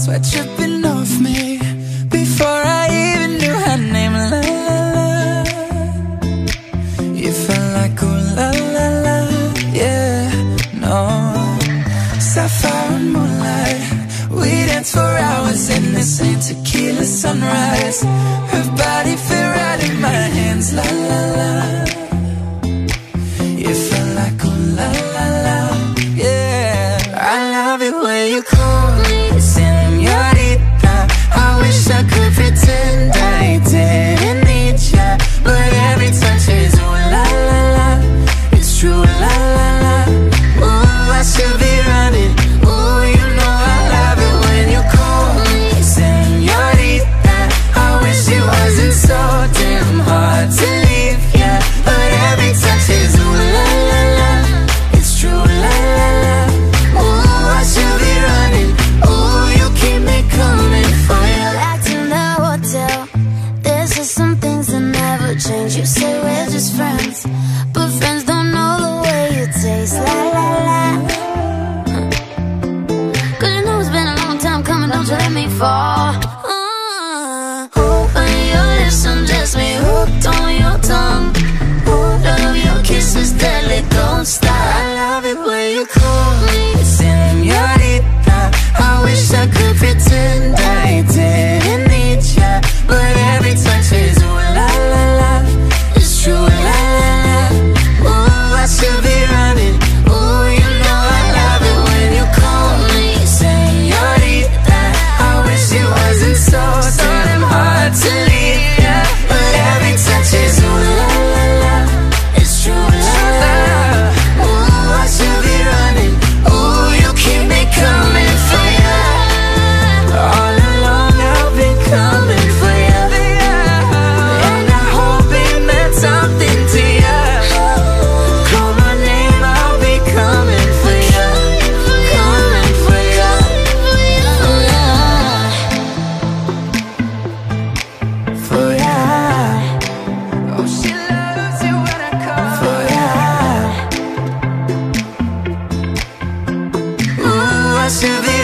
sweat dripping off me Before I even knew her name. La la la. You felt like ooh la la la. Yeah, no. Sapphire and moonlight. We danced for hours in the ain't tequila sunrise. Her body You say we're just friends. us to the